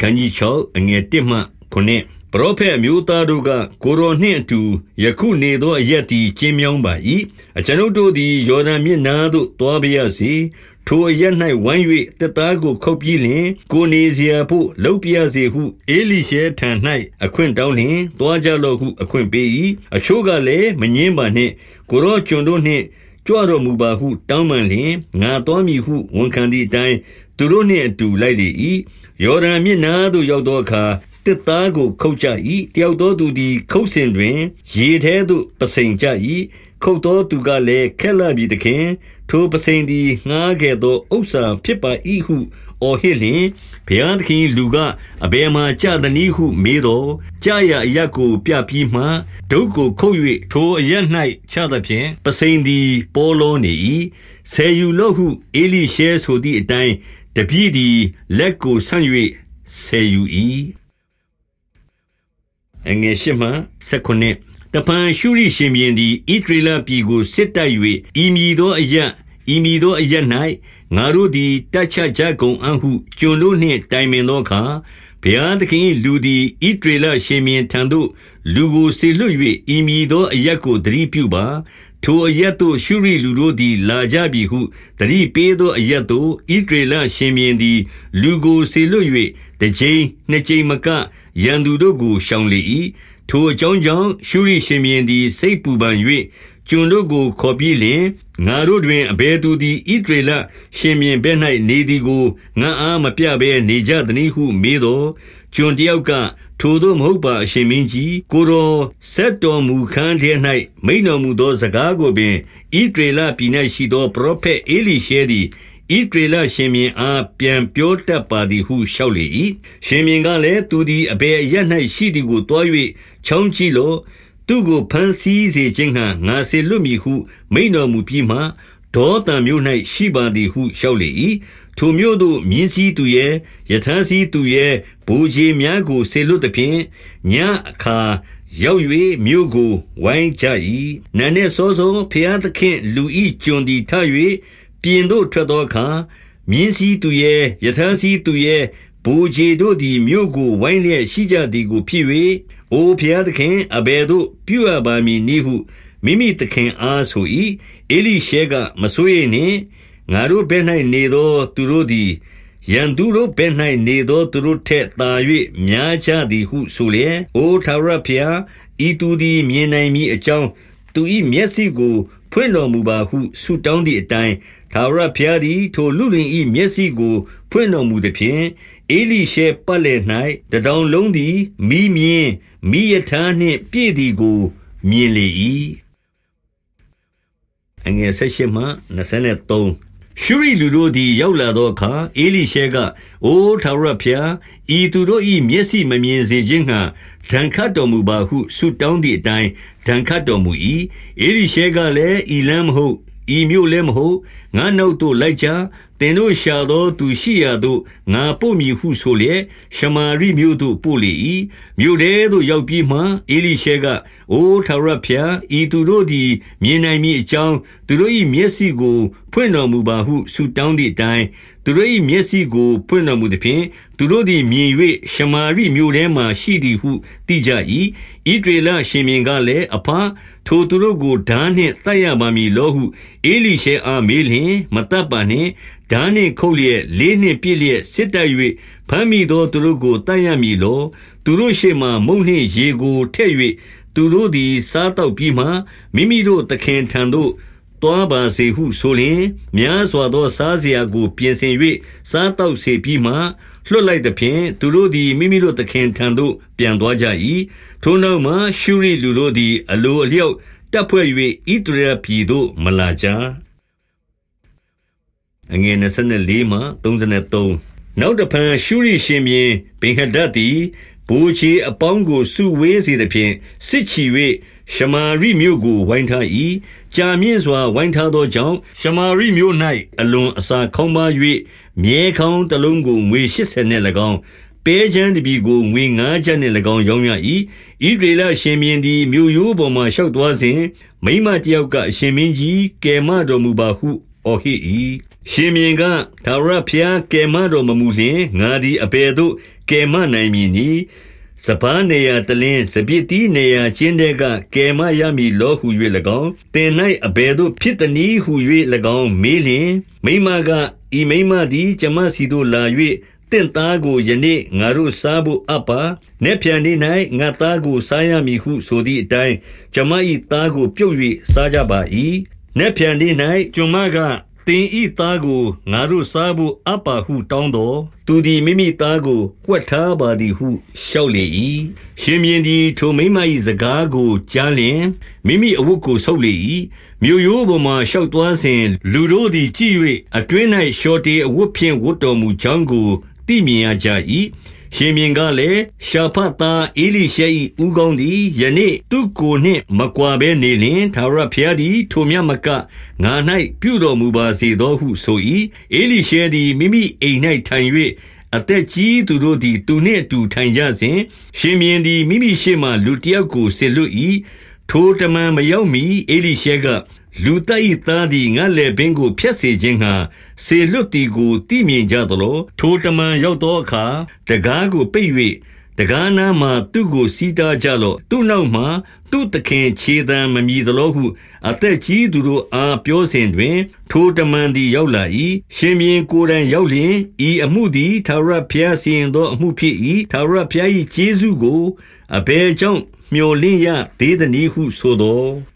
ခန်းကြီး6အငယ်1မှ9ပရောဖက်အမျိုးသားတို့ကကိုရောနှင့်အတူယခုနေသောအရက်သည်ကျင်းမြောင်းပါ၏အကျွန်ုပ်တို့သည်ယော်ဒန်မြစ်နားသို့သွားပါရစေထိုအရက်၌ဝိုင်း၍တက်သားကိုခုတ်ပြီးလျှင်ကိုနေစရာဖို့လှုပ်ပြစေဟုအေလိရှဲထံ၌အခွင့်တောင်းလျှင်သွားကြလော့ဟုအခွင့်ပေး၏အချို့ကလည်းမငင်းပါနှင့်ကိုရောကျွန်တို့နှင့်ကြွတော်မူပါဟုတောင်းပန်လျင်ငါတော်မည်ဟုဝန်ခံသည့်အတိုင်း သူတို့နှင့်အတူလိုက်လေ၏ယော်ဒန်မြစ်နားသို့ရောက်သောအခါတစ်သားကိုခုတ်ကြ၏တယောက်သောသူသည် ခုတ်စဉ်တွင် ရေထဲသို့ပစိန်ကြ၏ခုတ်သောသူကလည်းခက်လာပြီတခင် ထိုပစိန်သည်ငှားခဲ့သောဥစ္စာဖြစ်ပါ၏ဟုအော်ဟစ်လျင်ဘုရားသခင်လူကအဘယ်မှကြသနည်းဟု မေးတော်ကြာရအရက်ကို ပြပြီးမှဒုတ်ကိုခုတ်၍ထိုအရက်၌ချသဖြင့်ပစိန်သည် ပေါ်လောနေ၏ဆယ်ယူလို့ဟုအေလိရှဲဆိုသည့်အတိုင်း တပည့်သည်လက်ကိုဆန့်၍ဆယ်ယူ၏အငယ်ရှိမှ19တပန်ရှုရိရှင်ဘီင်သည်ဣဒရလပြည်ကိုစစ်တိုက်၍ဤမည်သောအရဤမည်သောအရ၌ငါတို့သည်တတ်ချကြကုန်အံ့ဟုကျွန်တို့နှင့်တိုင်ပင်သောအခါဘုရားသခင်လူသည်ဣဒရလရှင်ဘီင်ထံသို့လူကိုစေလွှတ်၍ဤမည်သောအရက်ကိုသတိပြုပါ ထိုအရက်သို့ ရှုရိလူတို့သည် လာကြပြီဟုတတိပေးသောအရက်သို့ဣဒရလရှင်ဘီင်သည် လူကိုစေလွှတ်၍တစ်ကြိမ်နှစ်ကြိမ်မက ရန်သူတို့ကို ရှောင်လေ၏ထိုအကြောင်းကြောင့် ရှုရိရှင်ဘီရင်သည် စိတ်ပူပန်၍ကျွန်တို့ကို ခေါ်ပြီးလျင် ငါတို့တွင် အဘယ်သူသည်ဣဒရေလရှင်ဘီရင်ဘဲ၌နေသည်ကို ငါအားမပြဘဲ နေကြသည်ဟု မေးတော် ကျွန်တယောက်က ထိုသို့မဟုတ်ပါအရှင်မင်းကြီးကိုတော်ဆက်တော်မူခန်းထဲ၌မိန်တော်မူသောစကားကိုပင်ဣဒရေလပြည်၌ရှိသောပရောဖက်အေလိရှဲသည်ဣဒရေလရှင်မြင်အားပြန်ပြောတတ်ပါသည်ဟုလျှောက်လေ၏ရှင်မြင်ကလည်းသူသည်အဘယ်အရ၌ရှိသည်ကိုတွား၍ချောင်းကြည့်လို့သူကိုဖန်ဆီးစေခြင်းဟံငါစေလွတ်မည်ဟုမိန်တော်မူပြီးမှဒေါသံမျိုး၌ရှိပါသည်ဟုလျှောက်လေ၏ ထိုမျိုးတို့မြင်းစည်းသူရဲ့ယထာစည်းသူရဲ့ဘူကြီးများကိုစေလွတ်သည်ဖြင့်ညအခါရောက်၍မြို့ကိုဝိုင်းကြ၏နန်းနှင့်စောစောဖျားသခင်လူဤကျွန်သည်ထ၍ပြင်သို့ထွက်သောအခါမြင်းစည်းသူရဲ့ယထာစည်းသူရဲ့ဘူဂျေတို့သည်မြို့ကိုဝိုင်းလျက်ရှိကြသည်ကိုဖြစ်၍အိုဖျားသခင်အဘယ်သို့ပြုအပ်ပါမည်နည်းဟုမိမိသခင်အားဆို၏အေလိရှဲကမဆိုးရနှင့် ငါတို့ဘဲ၌နေသော သူတို့သည် ရန်သူတို့ဘဲ၌နေသော သူတို့ထက်သာ၍များကြသည်ဟုဆိုလျက် အိုထာဝရဖျား ဤသူသည် မြင်နိုင်မည်အကြောင်း သူ၏မျက်စိကို ဖွင့်တော်မူပါဟု ဆုတောင်းသည့်အတိုင်း ထာဝရဘုရားသည် ထိုလူလင်၏မျက်စိကို ဖွင့်တော်မူသည်ဖြင့်အေလိရှေပတ်လည်၌တတောင်လုံးသည်မိမြင်းမိယထာနှင့် ပြည့်သည်ကို မြင်လေ၏အငယ်၁၈မှ23 ရှုရီလူတို့သည် ရောက်လာသောအခါအေလိရှဲက အိုထာဝရဘုရား ဤသူတို့၏မျက်စိမမြင်စေခြင်းငှာဒဏ်ခတ်တော်မူပါဟု ဆုတောင်းသည့်အတိုင်း ဒဏ်ခတ်တော်မူ၏အေလိရှဲကလည်း ဤလမ်းမဟုတ် ဤမြို့လည်းမဟုတ်ငါနောက်သို့လိုက်ကြသင်တို့ရှာသောသူရှိရာသို့ငါပို့မည်ဟုဆိုလျက်ရှမာရိမြို့သို့ပို့လေ၏မြို့ထဲသို့ရောက်ပြီးမှအေလိရှဲကအိုထာဝရဘုရားဤသူတို့သည်မြင်နိုင်မည်အကြောင်းသူတို့၏မျက်စိကိုဖွင့်တော်မူပါဟုဆုတောင်းသည့်အတိုင်းသူတို့၏မျက်စိကိုဖွင့်တော်မူသည်ဖြင့်သူတို့သည်မြင်၍ရှမာရိမြို့ထဲမှရှိသည်ဟုသိကြ၏ဣဒေလရှင်မြင်ကလည်းအဖ ထိုသူတို့ကိုဓာနှင့်တတ်ရပါမည်လောဟုအေလိရှဲအားမေးလျင် မတတ်ပါနှင့်ဓာနှင့်ခုတ်လျက်လေးနှင့်ပြည့်လျက်စစ်တပ်၍ဖမ်းမိသောသူတို့ကိုတတ်ရမည်လောသူတို့ရှေ့မှမုန့်နှင့်ရေကိုထည့်၍သူတို့သည်စားတော့ပြီးမှမိမိတို့သခင်ထံသို့ သွားပါစေဟုဆိုလျင်များစွာသော စားစရာကို ပြင်ဆင်၍စားတော့စေပြီးမှလွှတ်လိုက်သဖြင့်သူတို့သည်မိမိတို့သခင်ထံသို့ပြန်သွားကြ၏ထိုနောက်မှရှုရိလူတို့သည် အလိုအလျောက်တပ်ဖွဲ့၍ဣသရေလပြည်သို့မလာကြအငယ်24မှ33နောက်တဖန်ရှုရိရှင်မြေဗင်ဟဒတ်သည်ဘူချီအပေါင်းကိုစုဝေးစေသဖြင့်စစ်ချီ၍ ရှမာရိမြို့ကို ဝိုင်းထား၏ကြာမြင့်စွာ ဝိုင်းထားသောကြောင့် ရှမာရိမြို့၌အလွန်အစာခေါင်းပါ၍မြဲခေါင်းတစ်လုံးကို ငွေ80နှင့်၎င်း ပဲချမ်းတပြီကို ငွေ9ချက်နှင့်၎င်း ရောင်းရ၏ဣဒေလရှင်မြင်းသည် မြို့ရိုးပေါ်မှလျှောက်သွားစဉ် မိမတယောက်က အရှင်မင်းကြီးကယ်မတော်မူပါဟု အော်ဟစ်၏ရှင်မြင်းကသာရဖျား ကယ်မတော်မမူလျင် ငါသည် အဘယ်သို့ ကယ်မနိုင်မည်နည်း စပားနေရတလင်းစပြစ်တီးနေရချင်းတဲ့ကကယ်မရမည်လောဟု၍၎င်းတင်၌အဘယ်သို့ဖြစ်သည်နည်းဟု၍၎င်းမေးလျင်မိမကဤမိမသည်ကျမစီတို့လာ၍တင့်သားကိုယနေ့ငါတို့စားဖို့အပ်ပါ။နက်ဖြန်နေ့၌ငါသားကိုစားရမည်ဟုဆိုသည့်အတိုင်းကျမ၏သားကိုပြုတ်၍စားကြပါ၏။နက်ဖြန်နေ့၌ကျွန်မက သင်ဤသားကိုငါတို့စားဖို့အပ်ပါဟုတောင်းတော်သူသည်မိမိသားကိုကွက်ထားပါသည်ဟုလျှောက်လေ၏ရှင်မြင်းသည်ထိုမိမ၏စကားကိုကြားလျင်မိမိအဝတ်ကိုဆုပ်လေ၏မြို့ရိုးပေါ်မှလျှောက်သွားစဉ်လူတို့သည်ကြည့်၍အတွင်း၌ရှော်တေအဝတ်ဖြင့်ဝတ်တော်မူကြောင်းကိုသိမြင်ရကြ၏ ရှင်မြင်းကလည်းရှာဖတ်သားအေလိရှဲ၏ဥကောင်းသည်ယနေ့သူ့ကိုနှင့်မကွာဘဲနေလျင်သာရဖျားသည်ထိုမြတ်မကငါ၌ပြုတော်မူပါစေသောဟုဆို၏အေလိရှဲသည်မိမိအိမ်၌ထိုင်၍အသက်ကြီးသူတို့သည်သူနှင့်အတူထိုင်ကြစဉ်ရှင်မြင်းသည်မိမိရှေ့မှလူတယောက်ကိုဆေလွတ်၏ထိုတမန်မရောက်မီအေလိရှဲက လူတ၏သားသည်ငါလေပင်ကိုဖျက်စေခြင်းငှာဆေလွတ်တီကိုတိမြင်ကြသလိုထိုတမန်ရောက်သောအခါတကားကိုပိတ်၍တကားနာမှသူ့ကိုစီးတားကြလော့သူ့နောက်မှသူ့သခင်ခြေတံမမြည်သလိုဟုအသက်ကြီးသူတို့အားပြောစဉ်တွင် ထိုတမန်သည်ရောက်လာ၏ရှင်မြင်းကိုယ်တိုင်ရောက်လျင်ဤအမှုသည်သာရဖျားစီရင်သောအမှုဖြစ်၏သာရဖျား၏ကျေးဇူးကိုအဘယ်ကြောင့်မျှော်လင့်ရသေးသည်ဟုဆိုသော